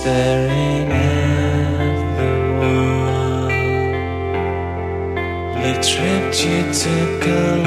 staring at the wall. You tripped, you took a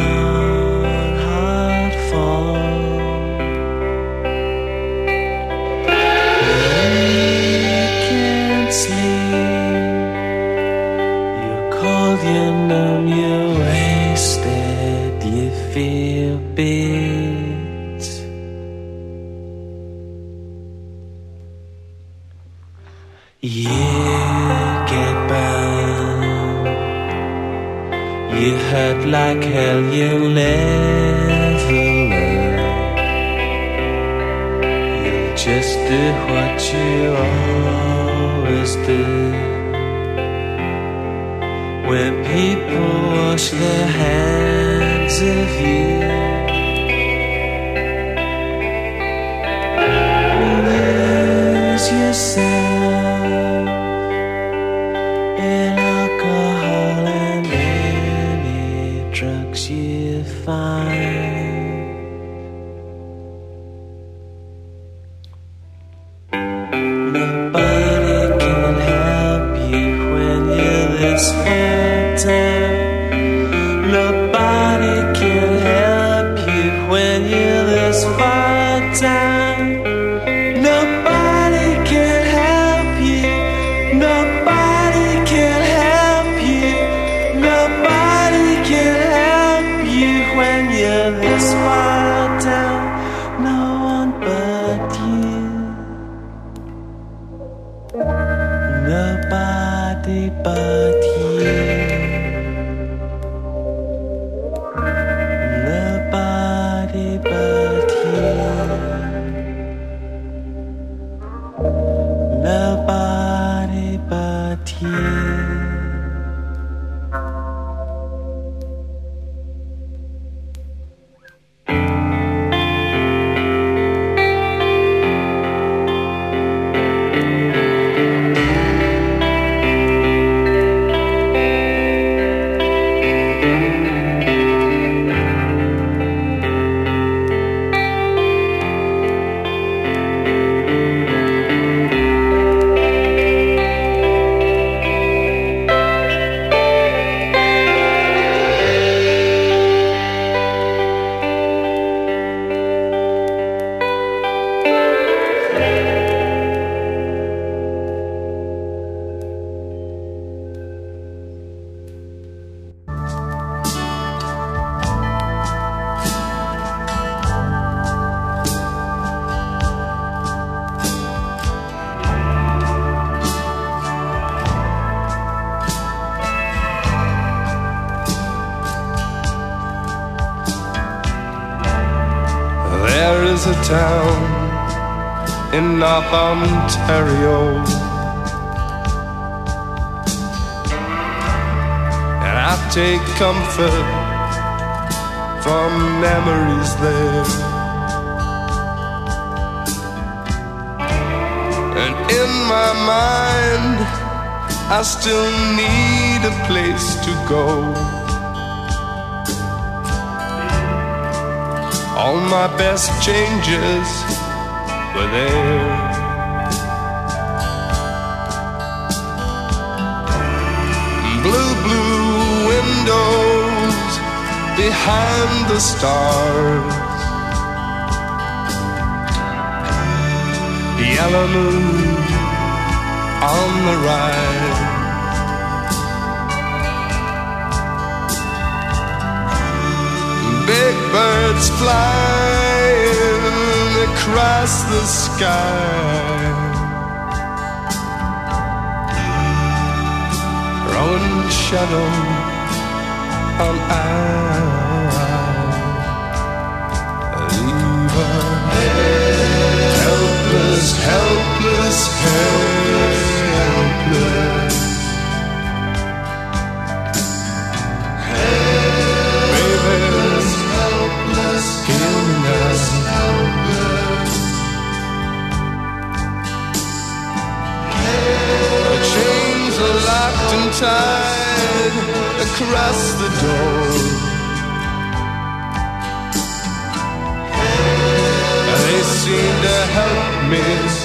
North Ontario. And I take comfort from memories there. And in my mind, I still need a place to go. All my best changes were there. Blue, blue windows behind the stars. Yellow moon on the rise. Big birds flying across the sky. Throwing shadow on eye. Leave helpless, helpless, helpless. Locked across the door. They seem to help me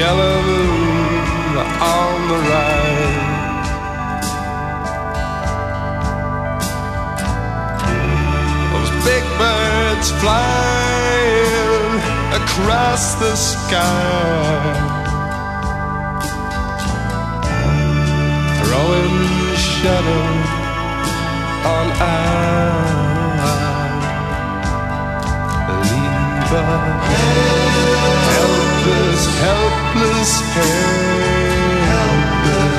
Yellow moon on the rise. Those big birds flying across the sky. throwing shadow on ice. forever. Helpless, helpless, helpless.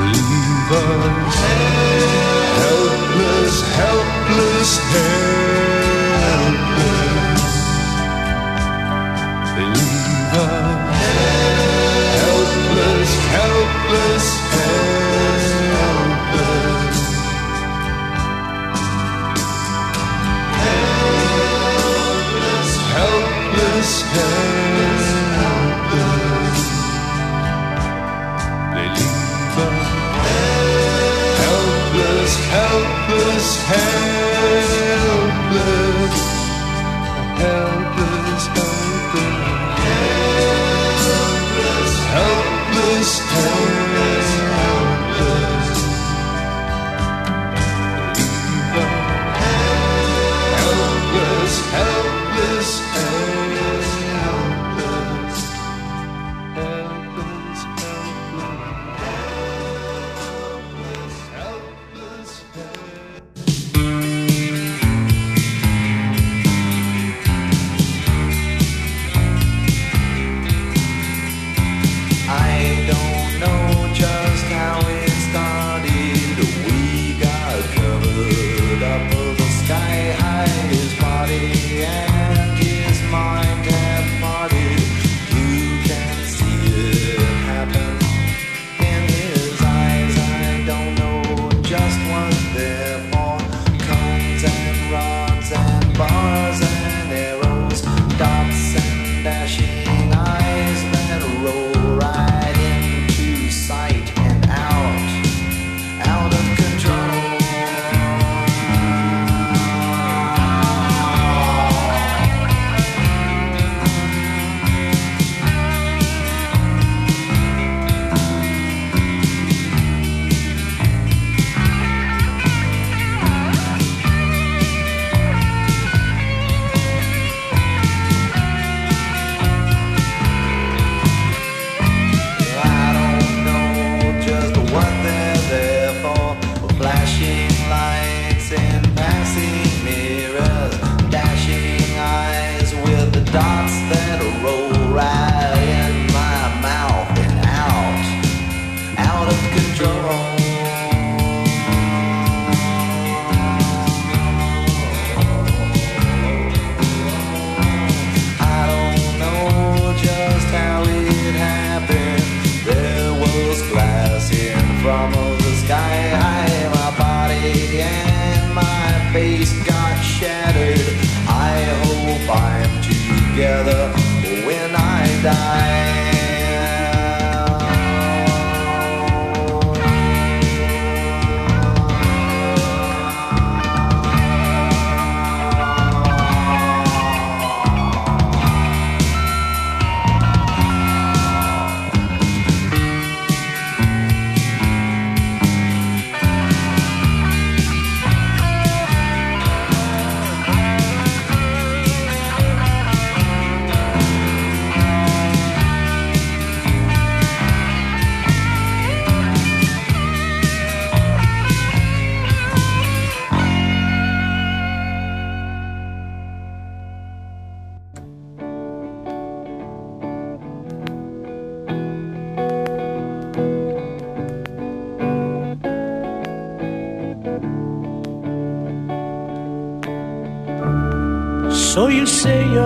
Leave us. Helpless, helpless, helpless. Leave us. Helpless, helpless. helpless, helpless, helpless.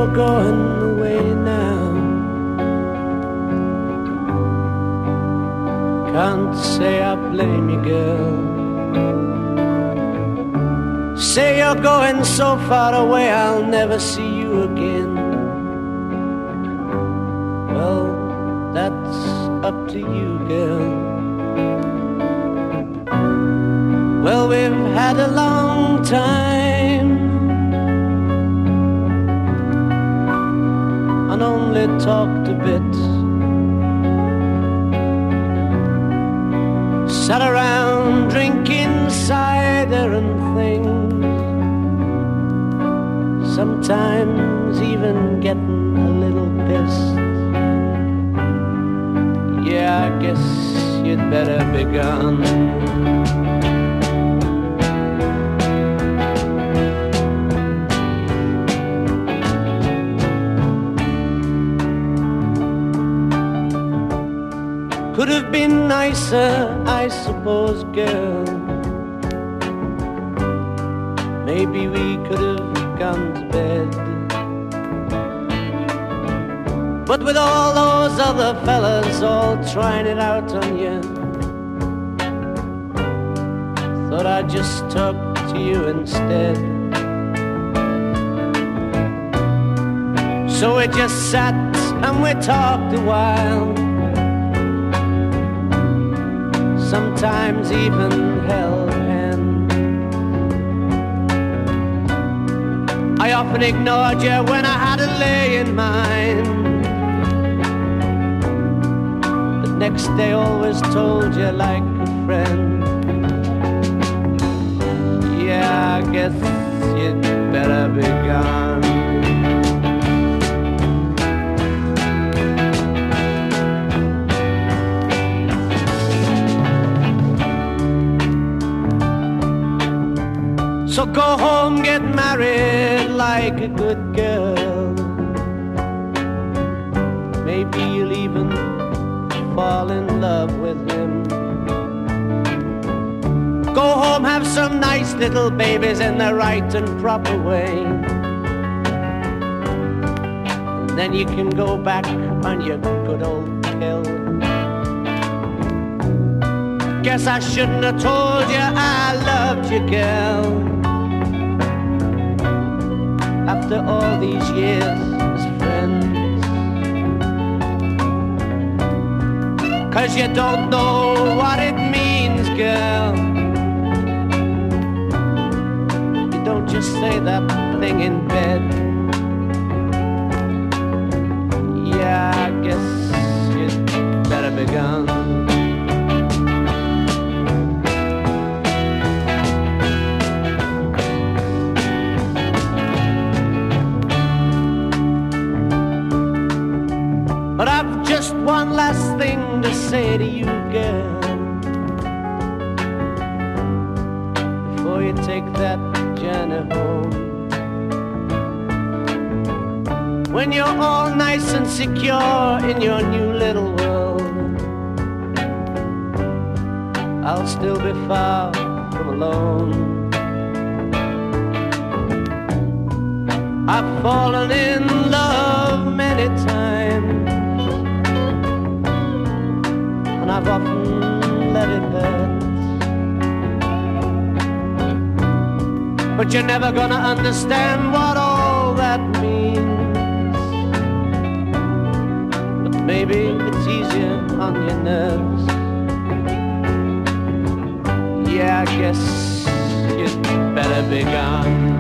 you're going away now. Can't say I blame you, girl. Say you're going so far away, I'll never see you again. Well, that's up to you, girl. Well, we've had a long time. Maybe we could have gone to bed. But with all those other fellas all trying it out on you, thought I'd just talk to you instead. So we just sat and we talked a while. sometimes even held I often ignored you when I had a lay in mind. But next day always told you like a friend. Yeah, I guess you'd better be gone. Go home, get married like a good girl. Maybe you'll even fall in love with him. Go home, have some nice little babies in the right and proper way. And then you can go back on your good old pill. Guess I shouldn't have told you I loved you, girl after all these years as friends. Cause you don't know what it means, girl. You don't just say that thing in bed. Yeah, I guess you'd better be gone. Say to you, girl. Before you take that journey home. When you're all nice and secure in your new little world, I'll still be far from alone. I've fallen in But you're never gonna understand what all that means. But maybe it's easier on your nerves. Yeah, I guess you'd better be gone.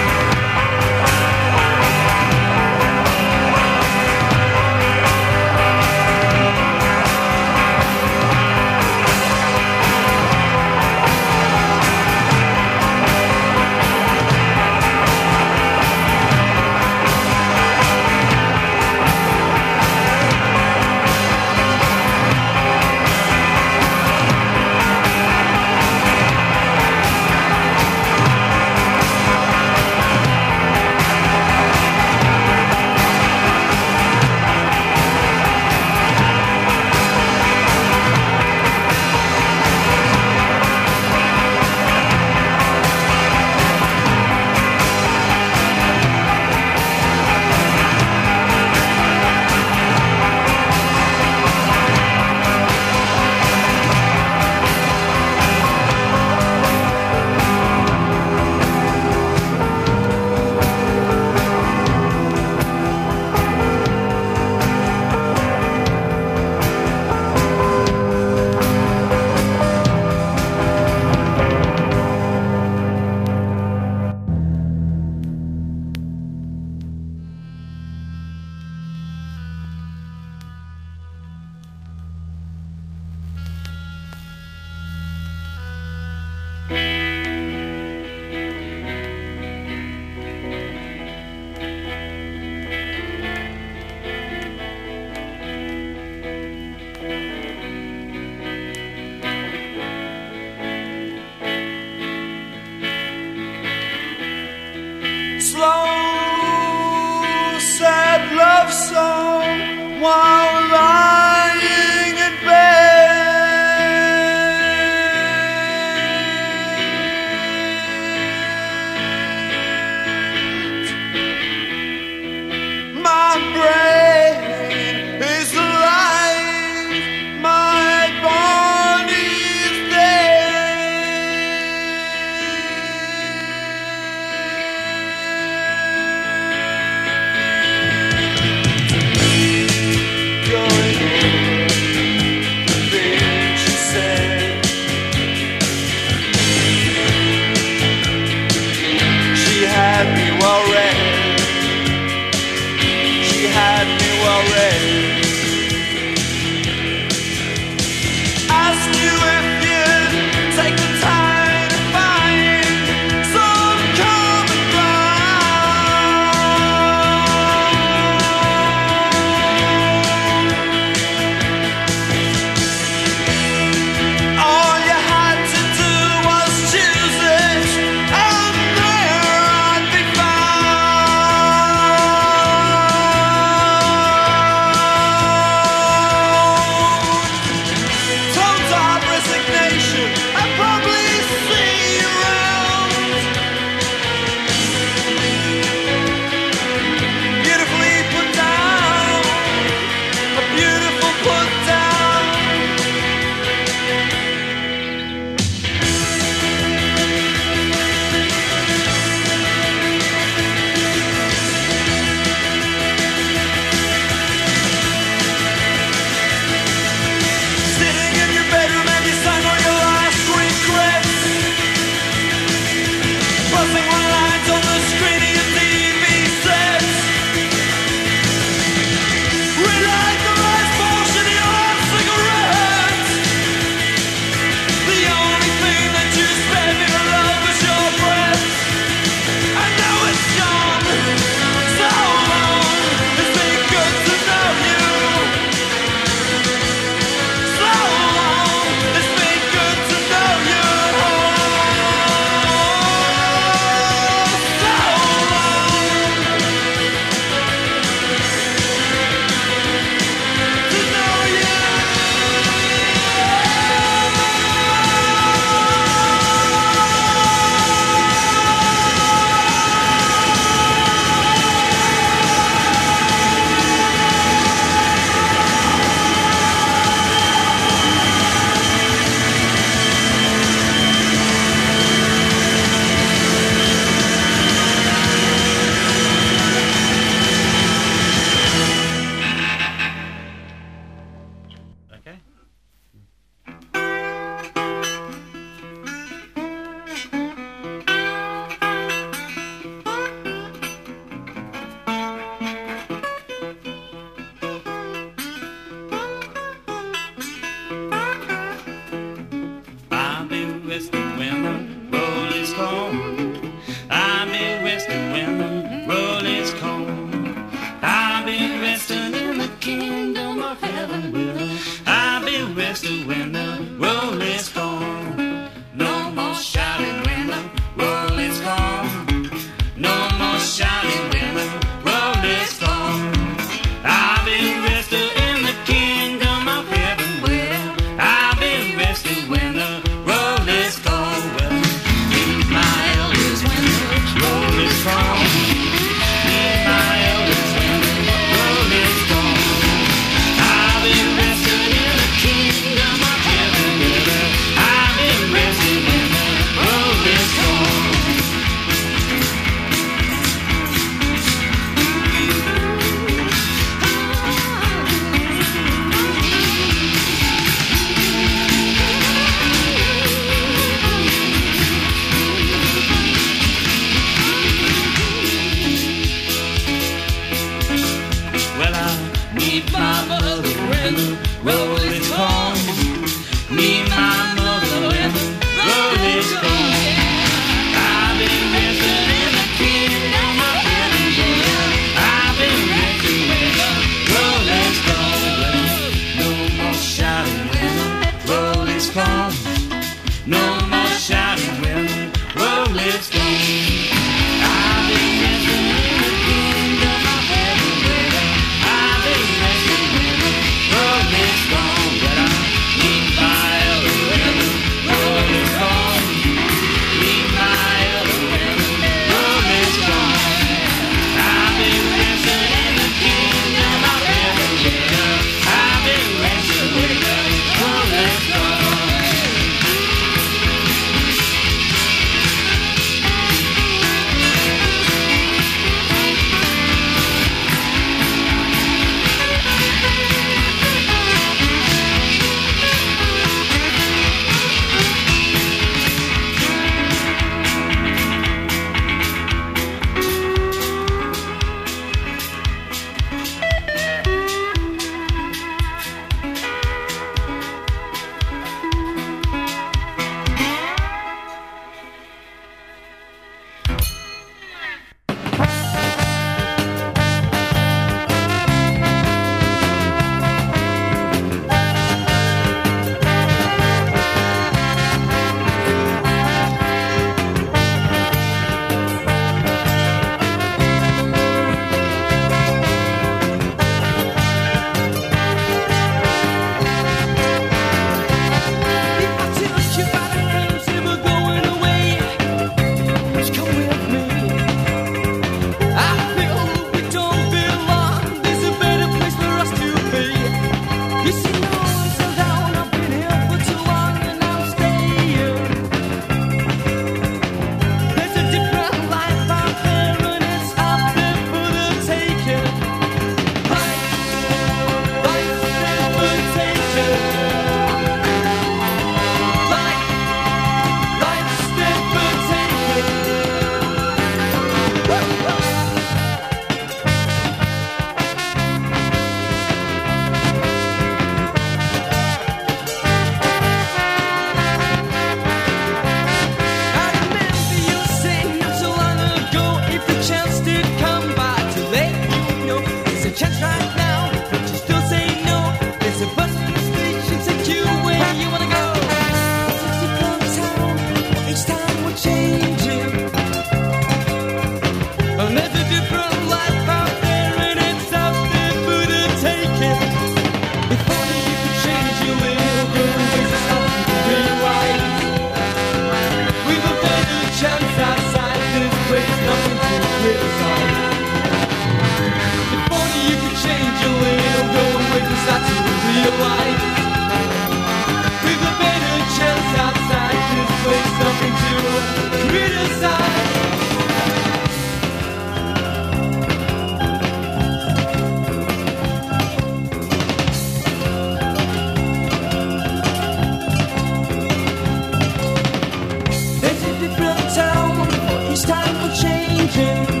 Changing.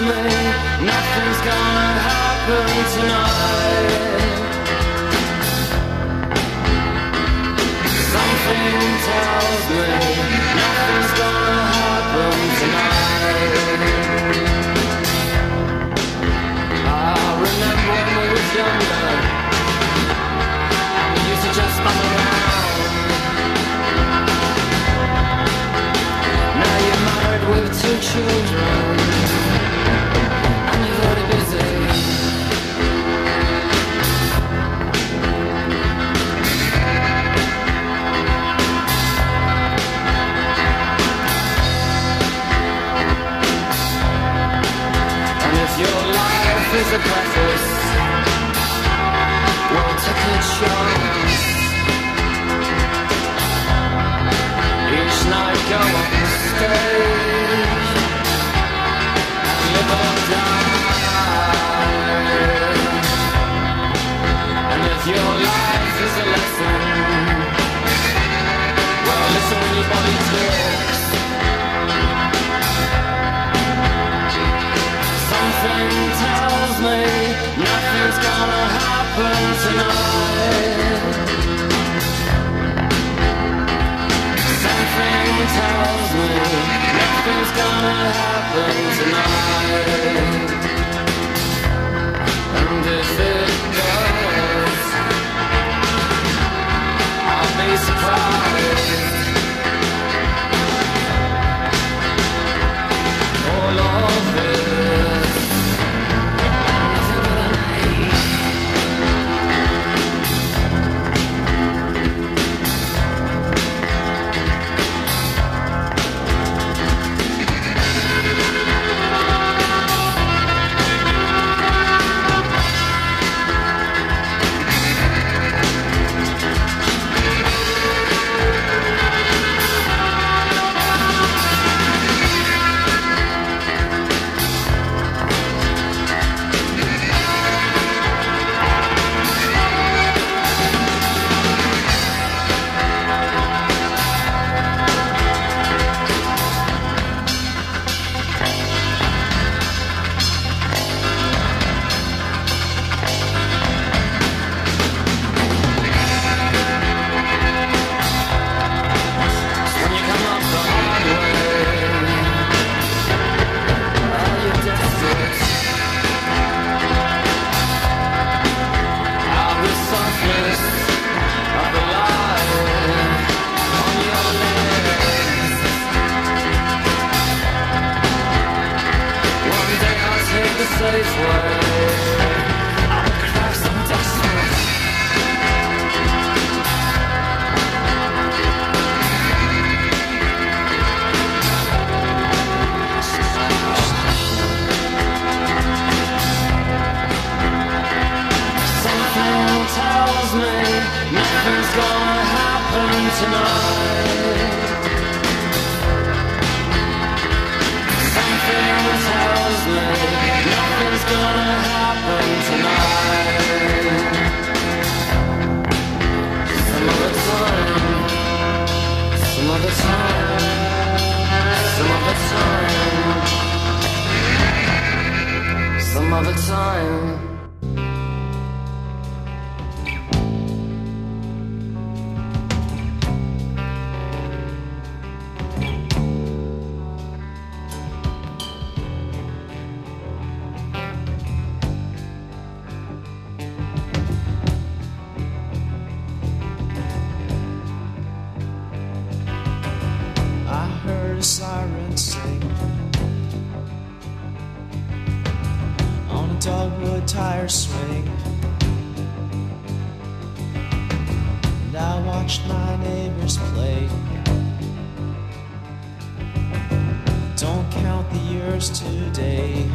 Me nothing's gonna happen tonight. Something tells me nothing's gonna happen tonight. I remember when we was younger, and we used to just bum around. Now you're married with two children a preface Well, take a chance Each night go on the stage and live or die. And if your life is a lesson, well, listen when your body talks. Gonna happen tonight. Something tells me nothing's gonna happen tonight. Swing. And I watched my neighbors play. Don't count the years today.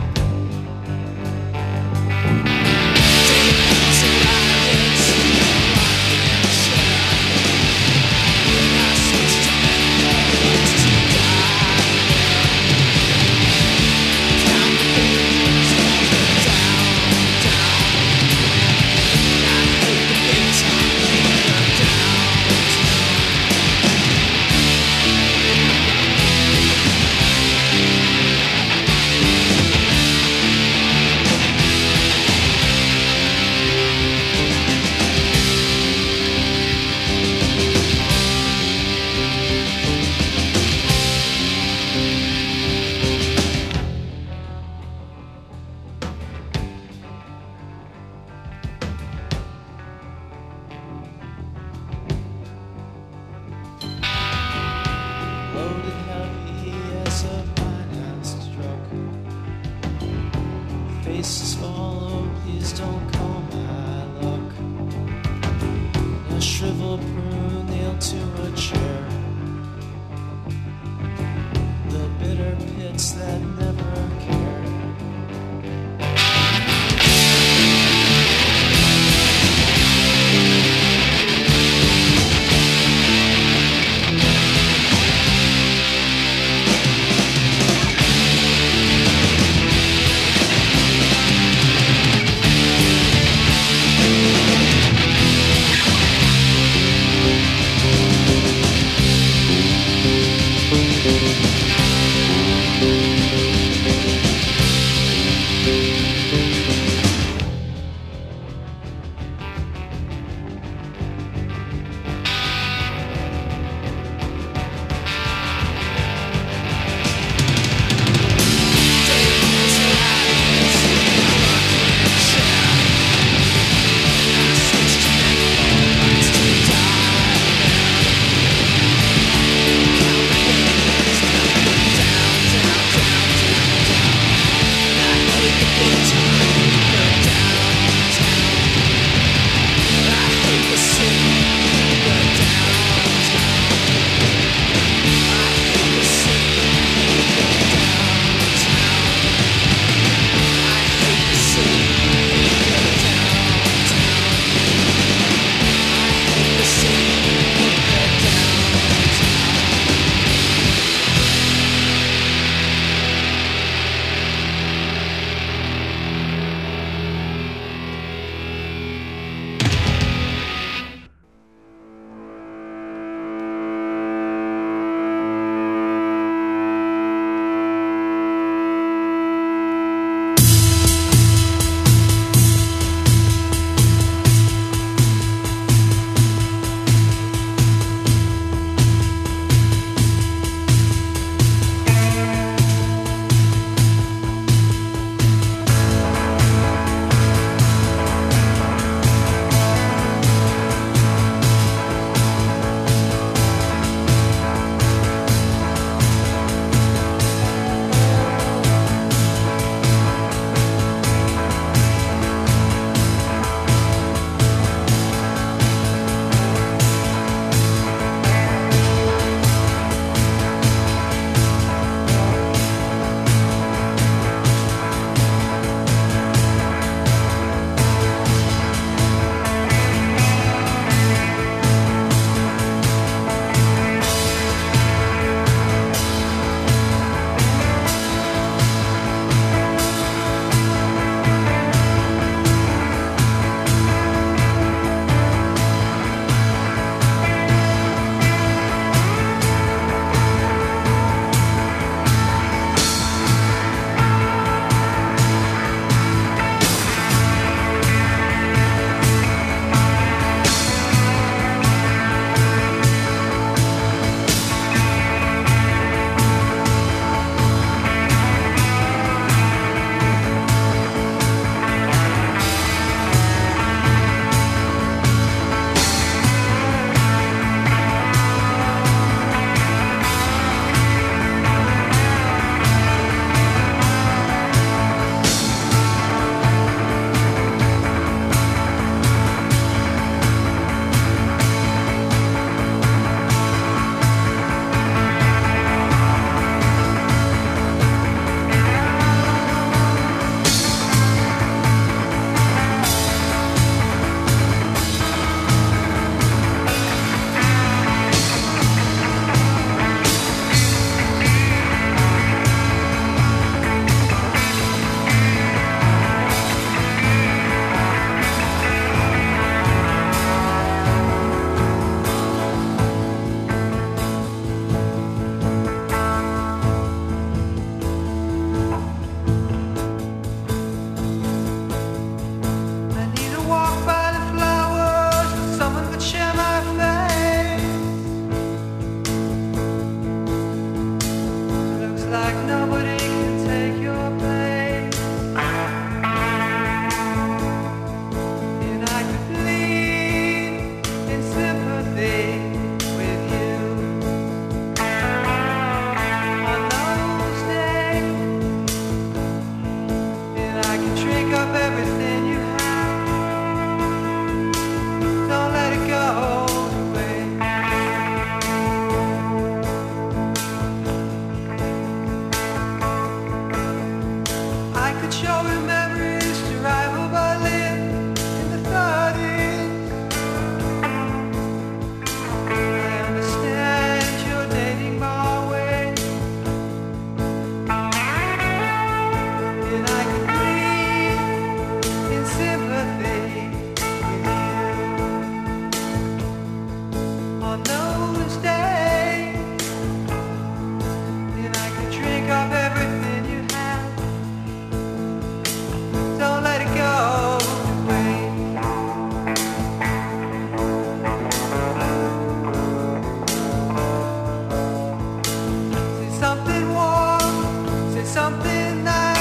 Something warm, say something nice.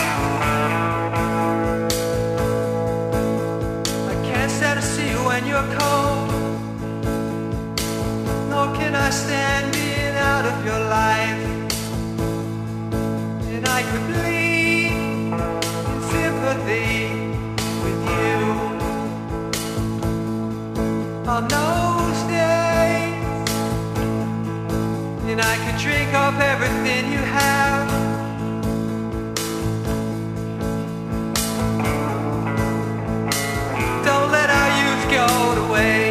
I can't stand to see you when you're cold. Nor can I stand being out of your life. And I could bleed in sympathy with you on And I could drink up everything you have. Don't let our youth go to waste.